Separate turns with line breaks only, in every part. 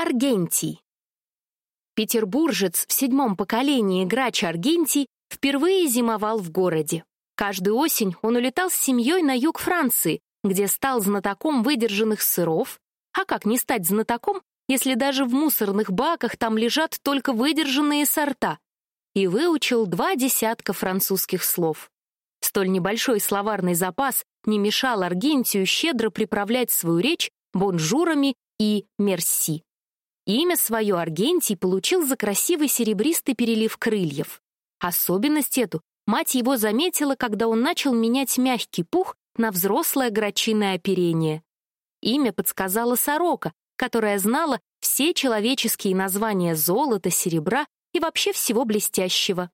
Аргентий. Петербуржец в седьмом поколении грач Аргентий впервые зимовал в городе. Каждую осень он улетал с семьей на юг Франции, где стал знатоком выдержанных сыров. А как не стать знатоком, если даже в мусорных баках там лежат только выдержанные сорта? И выучил два десятка французских слов. Столь небольшой словарный запас не мешал Аргентию щедро приправлять свою речь бонжурами и мерси. Имя свое Аргентий получил за красивый серебристый перелив крыльев. Особенность эту мать его заметила, когда он начал менять мягкий пух на взрослое грачиное оперение. Имя подсказала сорока, которая знала все человеческие названия золота, серебра и вообще всего блестящего.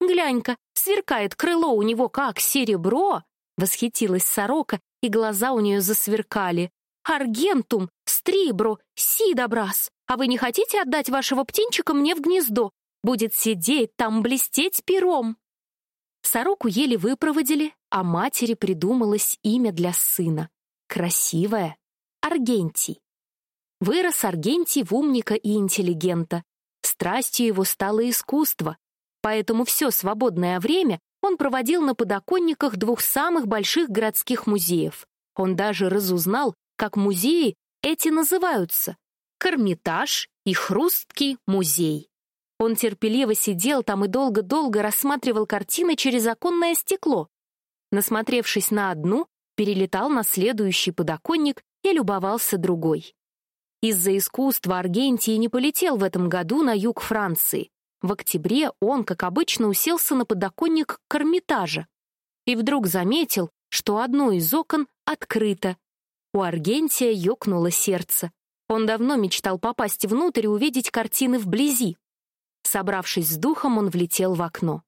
«Глянь-ка, сверкает крыло у него как серебро!» — восхитилась сорока, и глаза у нее засверкали. «Аргентум, стрибро, сидобрас!» А вы не хотите отдать вашего птенчика мне в гнездо? Будет сидеть там, блестеть пером!» Сороку еле выпроводили, а матери придумалось имя для сына. Красивое — Аргентий. Вырос Аргентий в умника и интеллигента. Страстью его стало искусство, поэтому все свободное время он проводил на подоконниках двух самых больших городских музеев. Он даже разузнал, как музеи эти называются Кармитаж и Хрусткий музей. Он терпеливо сидел там и долго-долго рассматривал картины через оконное стекло. Насмотревшись на одну, перелетал на следующий подоконник и любовался другой. Из-за искусства Аргентии не полетел в этом году на юг Франции. В октябре он, как обычно, уселся на подоконник Кармитажа и вдруг заметил, что одно из окон открыто. У Аргентия ёкнуло сердце. Он давно мечтал попасть внутрь и увидеть картины вблизи. Собравшись с духом, он влетел в окно.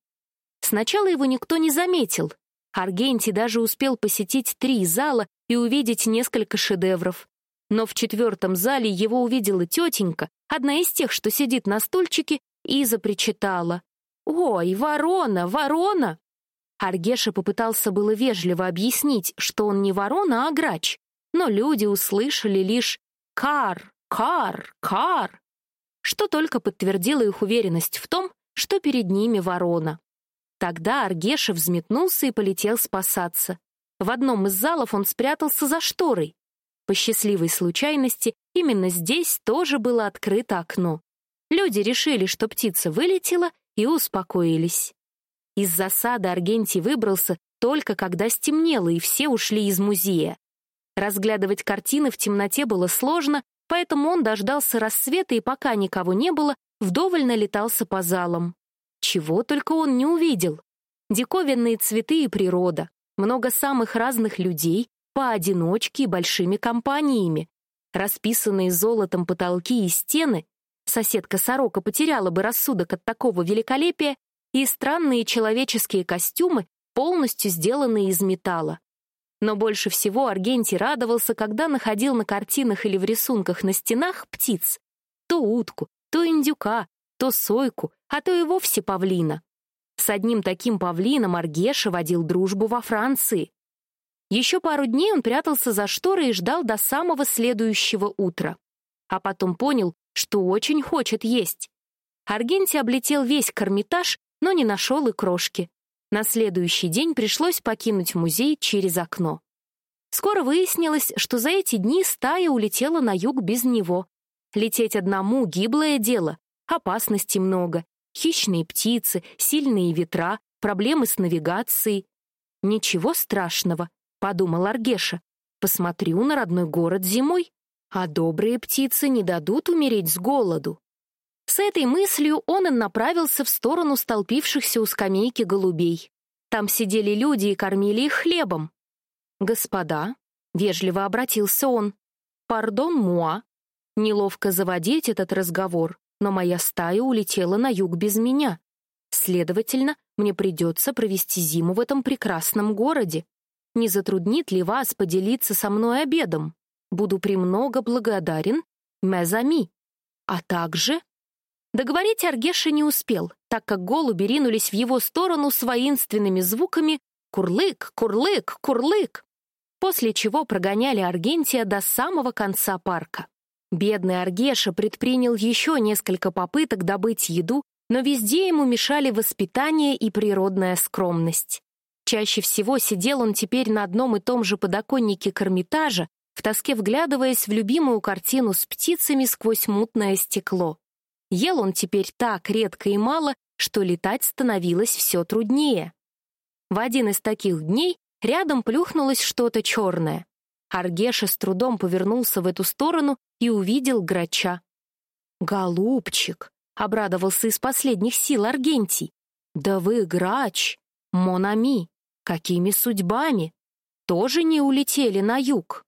Сначала его никто не заметил. Аргентий даже успел посетить три зала и увидеть несколько шедевров. Но в четвертом зале его увидела тетенька, одна из тех, что сидит на стульчике, и запричитала. «Ой, ворона, ворона!» Аргеша попытался было вежливо объяснить, что он не ворона, а грач, но люди услышали лишь Кар, кар, кар, что только подтвердило их уверенность в том, что перед ними ворона. Тогда Аргеша взметнулся и полетел спасаться. В одном из залов он спрятался за шторой. По счастливой случайности, именно здесь тоже было открыто окно. Люди решили, что птица вылетела, и успокоились. Из засады Аргентий выбрался только когда стемнело, и все ушли из музея. Разглядывать картины в темноте было сложно, поэтому он дождался рассвета и пока никого не было, вдоволь налетался по залам. Чего только он не увидел. Диковинные цветы и природа, много самых разных людей, поодиночке и большими компаниями, расписанные золотом потолки и стены, соседка-сорока потеряла бы рассудок от такого великолепия, и странные человеческие костюмы, полностью сделанные из металла. Но больше всего Аргентий радовался, когда находил на картинах или в рисунках на стенах птиц. То утку, то индюка, то сойку, а то и вовсе павлина. С одним таким павлином Аргеша водил дружбу во Франции. Еще пару дней он прятался за шторой и ждал до самого следующего утра. А потом понял, что очень хочет есть. Аргентий облетел весь Кармитаж, но не нашел и крошки. На следующий день пришлось покинуть музей через окно. Скоро выяснилось, что за эти дни стая улетела на юг без него. Лететь одному — гиблое дело, опасностей много, хищные птицы, сильные ветра, проблемы с навигацией. «Ничего страшного», — подумал Аргеша. «Посмотрю на родной город зимой, а добрые птицы не дадут умереть с голоду». С этой мыслью он и направился в сторону столпившихся у скамейки голубей. Там сидели люди и кормили их хлебом. «Господа», — вежливо обратился он, — «пардон, муа». Неловко заводить этот разговор, но моя стая улетела на юг без меня. Следовательно, мне придется провести зиму в этом прекрасном городе. Не затруднит ли вас поделиться со мной обедом? Буду премного благодарен, мезами. А также Договорить Аргеша не успел, так как голуби ринулись в его сторону с воинственными звуками «Курлык! Курлык! Курлык!», после чего прогоняли Аргентия до самого конца парка. Бедный Аргеша предпринял еще несколько попыток добыть еду, но везде ему мешали воспитание и природная скромность. Чаще всего сидел он теперь на одном и том же подоконнике Кармитажа, в тоске вглядываясь в любимую картину с птицами сквозь мутное стекло. Ел он теперь так редко и мало, что летать становилось все труднее. В один из таких дней рядом плюхнулось что-то черное. Аргеша с трудом повернулся в эту сторону и увидел грача. «Голубчик!» — обрадовался из последних сил Аргентий. «Да вы грач! Монами! Какими судьбами? Тоже не улетели на юг?»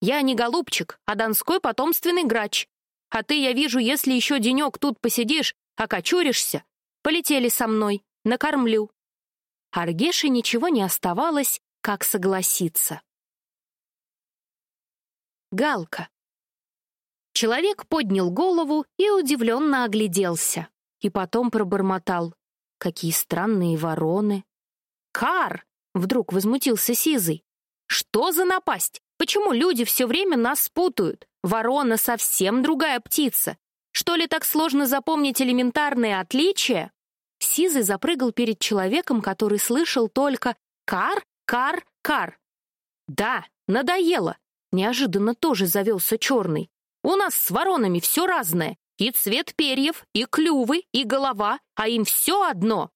«Я не голубчик, а донской потомственный грач. А ты, я вижу, если еще денек тут посидишь, окочуришься, полетели со мной, накормлю». Аргеше ничего не оставалось, как согласиться. Галка. Человек поднял голову и удивленно огляделся. И потом пробормотал. Какие странные вороны. «Кар!» — вдруг возмутился Сизый. «Что за напасть? Почему люди все время нас спутают? Ворона совсем другая птица. Что ли так сложно запомнить элементарные отличия?» Сизый запрыгал перед человеком, который слышал только «кар, кар, кар». «Да, надоело!» Неожиданно тоже завелся черный. У нас с воронами все разное. И цвет перьев, и клювы, и голова, а им все одно.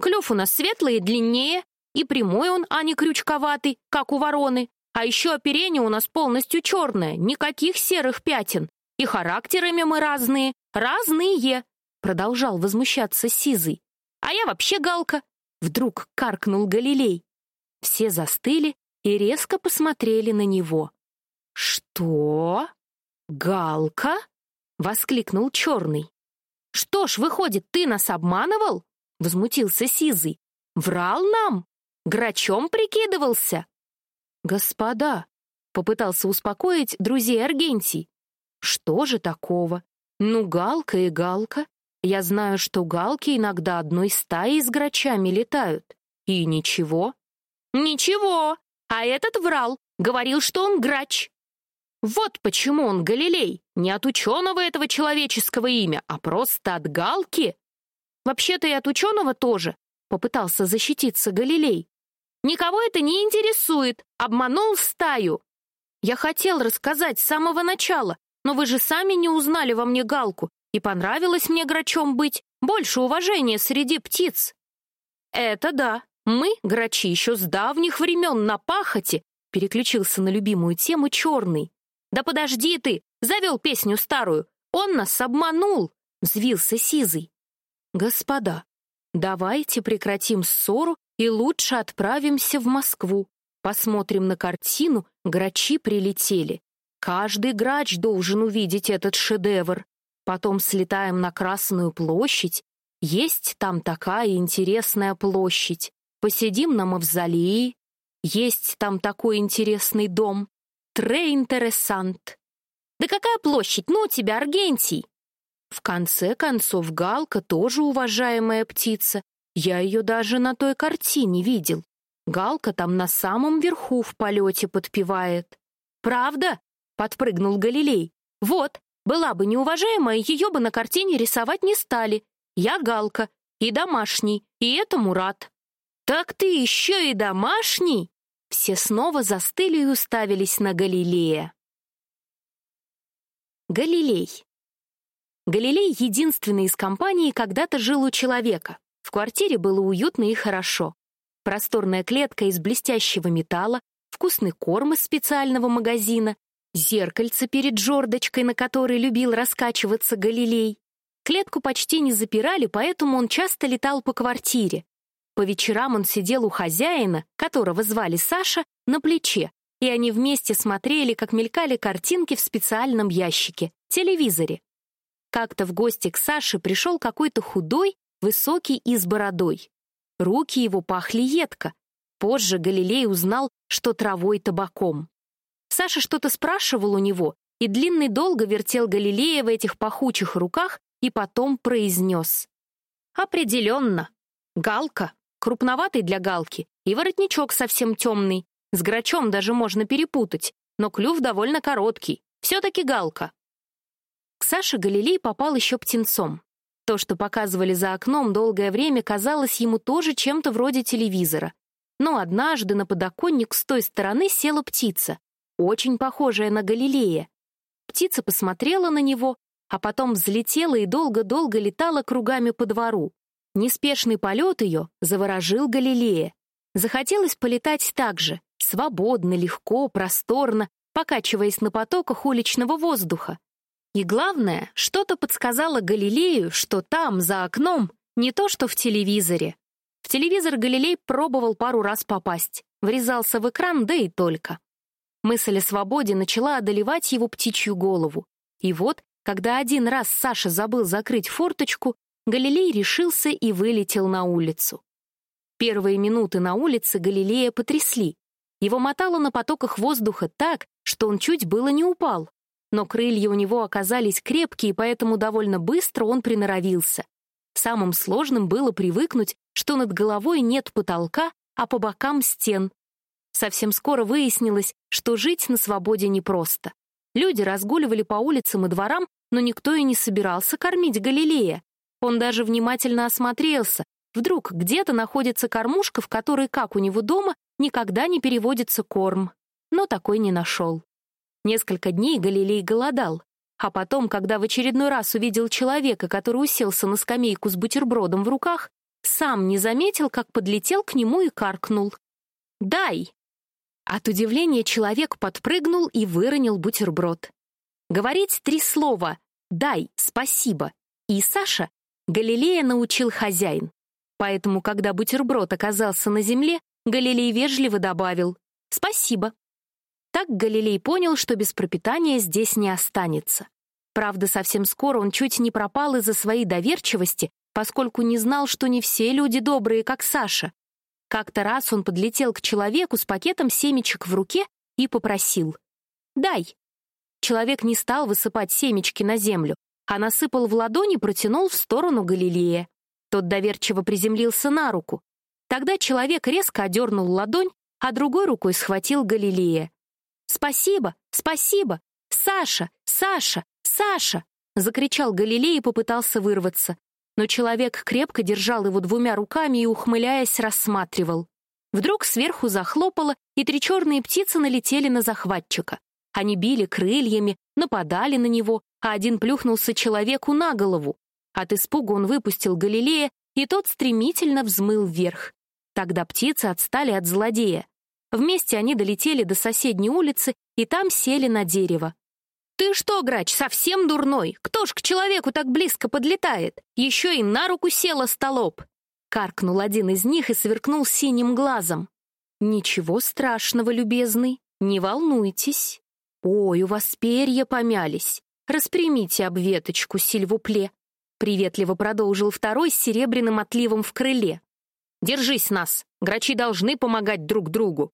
Клюв у нас светлый и длиннее, и прямой он, а не крючковатый, как у вороны. А еще оперение у нас полностью черное, никаких серых пятен. И характерами мы разные, разные, продолжал возмущаться Сизый. А я вообще галка, вдруг каркнул Галилей. Все застыли и резко посмотрели на него. Что? «Галка?» — воскликнул Черный. «Что ж, выходит, ты нас обманывал?» — возмутился Сизый. «Врал нам? Грачом прикидывался?» «Господа!» — попытался успокоить друзей Аргентий. «Что же такого? Ну, галка и галка. Я знаю, что галки иногда одной стаей с грачами летают. И ничего». «Ничего! А этот врал, говорил, что он грач. Вот почему он Галилей, не от ученого этого человеческого имя, а просто от Галки. Вообще-то и от ученого тоже, попытался защититься Галилей. Никого это не интересует, обманул стаю. Я хотел рассказать с самого начала, но вы же сами не узнали во мне Галку, и понравилось мне грачом быть, больше уважения среди птиц. Это да, мы, грачи, еще с давних времен на пахоте, переключился на любимую тему черный. «Да подожди ты! Завел песню старую! Он нас обманул!» — взвился Сизый. «Господа, давайте прекратим ссору и лучше отправимся в Москву. Посмотрим на картину «Грачи прилетели». Каждый грач должен увидеть этот шедевр. Потом слетаем на Красную площадь. Есть там такая интересная площадь. Посидим на мавзолее. Есть там такой интересный дом тре интересант. Да какая площадь, ну у тебя Аргентий. В конце концов, Галка тоже уважаемая птица. Я ее даже на той картине видел. Галка там на самом верху в полете подпевает. «Правда?» — подпрыгнул Галилей. «Вот, была бы неуважаемая, ее бы на картине рисовать не стали. Я Галка, и домашний, и это Мурат». «Так ты еще и домашний?» Все снова застыли и уставились на Галилея. Галилей. Галилей — единственный из компании, когда-то жил у человека. В квартире было уютно и хорошо. Просторная клетка из блестящего металла, вкусный корм из специального магазина, зеркальце перед жердочкой, на которой любил раскачиваться Галилей. Клетку почти не запирали, поэтому он часто летал по квартире. По вечерам он сидел у хозяина, которого звали Саша, на плече, и они вместе смотрели, как мелькали картинки в специальном ящике, телевизоре. Как-то в гости к Саше пришел какой-то худой, высокий и с бородой. Руки его пахли едко. Позже Галилей узнал, что травой табаком. Саша что-то спрашивал у него, и длинный долго вертел Галилея в этих пахучих руках и потом произнес. «Определенно. Галка крупноватый для галки, и воротничок совсем темный. С грачом даже можно перепутать, но клюв довольно короткий. Все-таки галка. Саше Галилей попал еще птенцом. То, что показывали за окном, долгое время казалось ему тоже чем-то вроде телевизора. Но однажды на подоконник с той стороны села птица, очень похожая на Галилея. Птица посмотрела на него, а потом взлетела и долго-долго летала кругами по двору. Неспешный полет ее заворожил Галилея. Захотелось полетать так же, свободно, легко, просторно, покачиваясь на потоках уличного воздуха. И главное, что-то подсказало Галилею, что там, за окном, не то что в телевизоре. В телевизор Галилей пробовал пару раз попасть, врезался в экран, да и только. Мысль о свободе начала одолевать его птичью голову. И вот, когда один раз Саша забыл закрыть форточку, Галилей решился и вылетел на улицу. Первые минуты на улице Галилея потрясли. Его мотало на потоках воздуха так, что он чуть было не упал но крылья у него оказались крепкие, поэтому довольно быстро он приноровился. Самым сложным было привыкнуть, что над головой нет потолка, а по бокам стен. Совсем скоро выяснилось, что жить на свободе непросто. Люди разгуливали по улицам и дворам, но никто и не собирался кормить Галилея. Он даже внимательно осмотрелся. Вдруг где-то находится кормушка, в которой, как у него дома, никогда не переводится корм. Но такой не нашел. Несколько дней Галилей голодал, а потом, когда в очередной раз увидел человека, который уселся на скамейку с бутербродом в руках, сам не заметил, как подлетел к нему и каркнул. «Дай!» От удивления человек подпрыгнул и выронил бутерброд. Говорить три слова «дай», «спасибо» и «Саша» Галилея научил хозяин. Поэтому, когда бутерброд оказался на земле, Галилей вежливо добавил «спасибо». Так Галилей понял, что без пропитания здесь не останется. Правда, совсем скоро он чуть не пропал из-за своей доверчивости, поскольку не знал, что не все люди добрые, как Саша. Как-то раз он подлетел к человеку с пакетом семечек в руке и попросил «Дай». Человек не стал высыпать семечки на землю, а насыпал в ладони и протянул в сторону Галилея. Тот доверчиво приземлился на руку. Тогда человек резко одернул ладонь, а другой рукой схватил Галилея. «Спасибо! Спасибо! Саша! Саша! Саша!» Закричал Галилей и попытался вырваться. Но человек крепко держал его двумя руками и, ухмыляясь, рассматривал. Вдруг сверху захлопало, и три черные птицы налетели на захватчика. Они били крыльями, нападали на него, а один плюхнулся человеку на голову. От испуга он выпустил Галилея, и тот стремительно взмыл вверх. Тогда птицы отстали от злодея. Вместе они долетели до соседней улицы и там сели на дерево. «Ты что, грач, совсем дурной? Кто ж к человеку так близко подлетает? Еще и на руку села столоп!» Каркнул один из них и сверкнул синим глазом. «Ничего страшного, любезный, не волнуйтесь. Ой, у вас перья помялись. Распрямите обветочку, сильвупле!» Приветливо продолжил второй с серебряным отливом в крыле. «Держись нас! Грачи должны помогать друг другу!»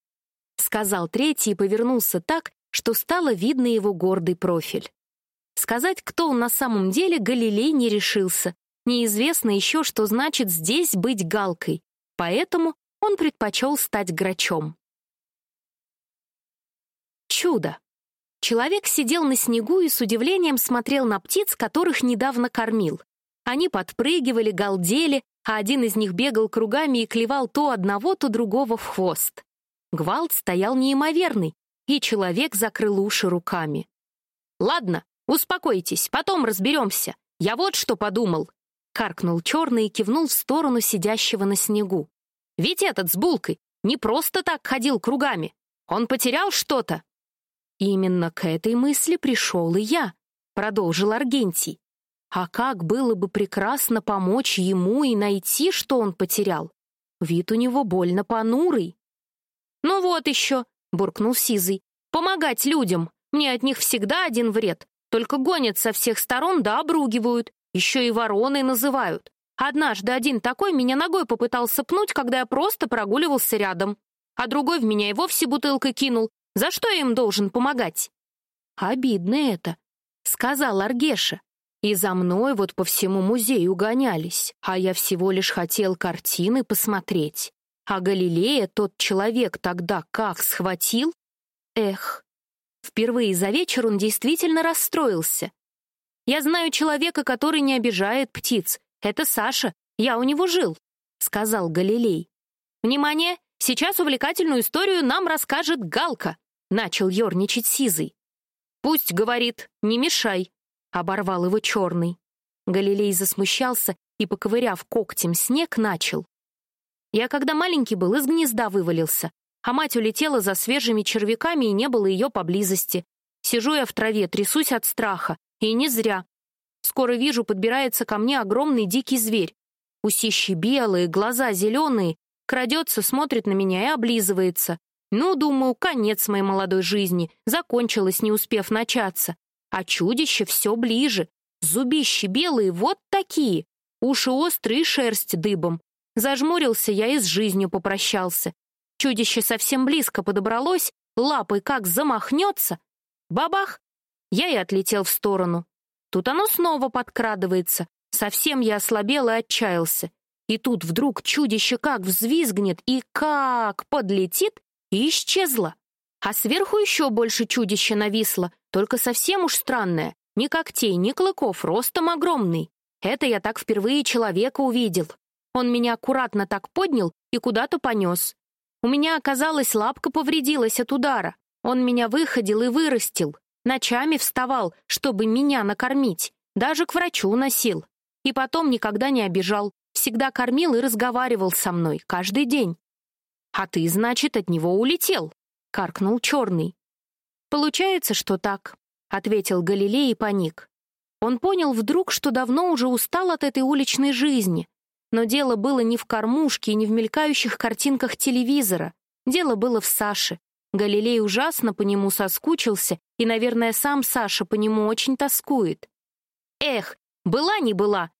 Сказал третий и повернулся так, что стало видно его гордый профиль. Сказать, кто он на самом деле, Галилей не решился. Неизвестно еще, что значит здесь быть галкой, поэтому он предпочел стать грачом. Чудо! Человек сидел на снегу и с удивлением смотрел на птиц, которых недавно кормил. Они подпрыгивали, галдели, а один из них бегал кругами и клевал то одного, то другого в хвост. Гвалт стоял неимоверный, и человек закрыл уши руками. «Ладно, успокойтесь, потом разберемся. Я вот что подумал», — каркнул черный и кивнул в сторону сидящего на снегу. «Ведь этот с булкой не просто так ходил кругами. Он потерял что-то». «Именно к этой мысли пришел и я», — продолжил Аргентий. «А как было бы прекрасно помочь ему и найти, что он потерял? Вид у него больно понурый». «Ну вот еще», — буркнул Сизый, — «помогать людям. Мне от них всегда один вред. Только гонят со всех сторон да обругивают. Еще и вороной называют. Однажды один такой меня ногой попытался пнуть, когда я просто прогуливался рядом. А другой в меня и вовсе бутылкой кинул. За что я им должен помогать?» «Обидно это», — сказал Аргеша. «И за мной вот по всему музею гонялись, а я всего лишь хотел картины посмотреть. А Галилея тот человек тогда как схватил? Эх, впервые за вечер он действительно расстроился. Я знаю человека, который не обижает птиц. Это Саша. Я у него жил», — сказал Галилей. «Внимание! Сейчас увлекательную историю нам расскажет Галка», — начал ерничать Сизый. «Пусть, — говорит, — не мешай», — оборвал его черный. Галилей засмущался и, поковыряв когтем снег, начал. «Я, когда маленький был, из гнезда вывалился, а мать улетела за свежими червяками, и не было ее поблизости. Сижу я в траве, трясусь от страха, и не зря. Скоро вижу, подбирается ко мне огромный дикий зверь. Усищи белые, глаза зеленые, крадется, смотрит на меня и облизывается. Ну, думаю, конец моей молодой жизни, закончилось, не успев начаться. А чудище все ближе. Зубищи белые вот такие, уши острые, шерсть дыбом. Зажмурился я и с жизнью попрощался. Чудище совсем близко подобралось, лапой как замахнется. Бабах! Я и отлетел в сторону. Тут оно снова подкрадывается. Совсем я ослабел и отчаялся. И тут вдруг чудище как взвизгнет и как подлетит и исчезло. А сверху еще больше чудища нависло, только совсем уж странное. Ни когтей, ни клыков, ростом огромный. Это я так впервые человека увидел. Он меня аккуратно так поднял и куда-то понес. У меня, оказалось, лапка повредилась от удара. Он меня выходил и вырастил. Ночами вставал, чтобы меня накормить. Даже к врачу носил. И потом никогда не обижал. Всегда кормил и разговаривал со мной каждый день. «А ты, значит, от него улетел?» — каркнул черный. «Получается, что так», — ответил Галилей и паник. Он понял вдруг, что давно уже устал от этой уличной жизни. Но дело было не в кормушке и не в мелькающих картинках телевизора. Дело было в Саше. Галилей ужасно по нему соскучился, и, наверное, сам Саша по нему очень тоскует. «Эх, была не была!»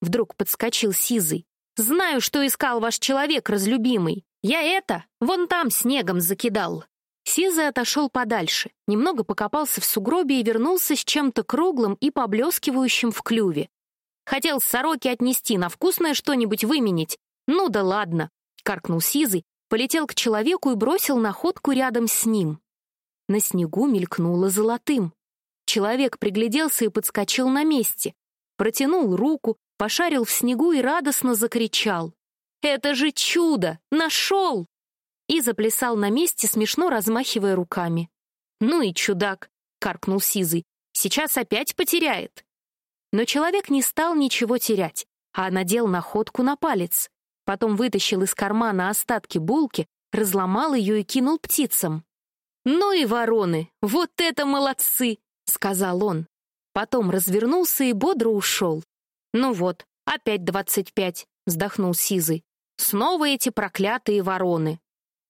Вдруг подскочил Сизый. «Знаю, что искал ваш человек разлюбимый. Я это вон там снегом закидал». Сизый отошел подальше, немного покопался в сугробе и вернулся с чем-то круглым и поблескивающим в клюве. Хотел сороки отнести, на вкусное что-нибудь выменить. Ну да ладно, каркнул Сизый, полетел к человеку и бросил находку рядом с ним. На снегу мелькнуло золотым. Человек пригляделся и подскочил на месте, протянул руку, пошарил в снегу и радостно закричал. «Это же чудо! Нашел!» И заплясал на месте, смешно размахивая руками. «Ну и чудак!» — каркнул Сизый. «Сейчас опять потеряет!» Но человек не стал ничего терять, а надел находку на палец. Потом вытащил из кармана остатки булки, разломал ее и кинул птицам. «Ну и вороны! Вот это молодцы!» — сказал он. Потом развернулся и бодро ушел. «Ну вот, опять двадцать пять», — вздохнул Сизый. «Снова эти проклятые вороны».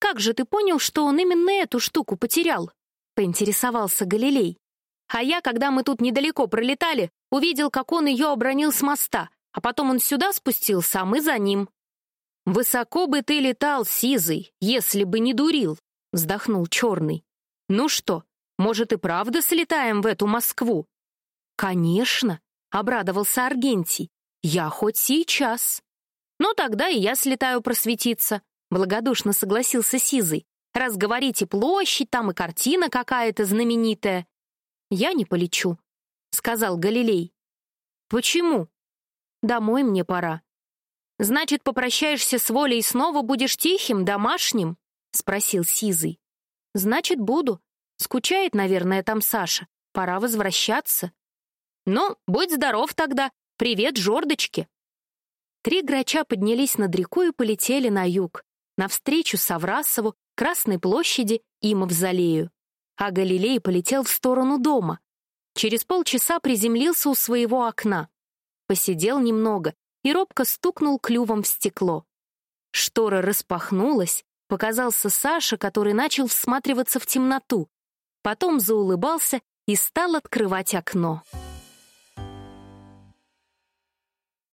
«Как же ты понял, что он именно эту штуку потерял?» — поинтересовался Галилей. «А я, когда мы тут недалеко пролетали, увидел, как он ее обронил с моста, а потом он сюда спустился, а мы за ним». «Высоко бы ты летал, Сизый, если бы не дурил», — вздохнул Черный. «Ну что, может и правда слетаем в эту Москву?» «Конечно», — обрадовался Аргентий. «Я хоть сейчас». «Ну, тогда и я слетаю просветиться», — благодушно согласился Сизый. «Раз говорите, площадь там и картина какая-то знаменитая». «Я не полечу», — сказал Галилей. «Почему?» «Домой мне пора». «Значит, попрощаешься с Волей и снова будешь тихим, домашним?» — спросил Сизый. «Значит, буду. Скучает, наверное, там Саша. Пора возвращаться». «Ну, будь здоров тогда. Привет, Жордочке!» Три грача поднялись над рекой и полетели на юг, навстречу Саврасову, Красной площади и Мавзолею. А Галилей полетел в сторону дома. Через полчаса приземлился у своего окна. Посидел немного и робко стукнул клювом в стекло. Штора распахнулась, показался Саша, который начал всматриваться в темноту. Потом заулыбался и стал открывать окно.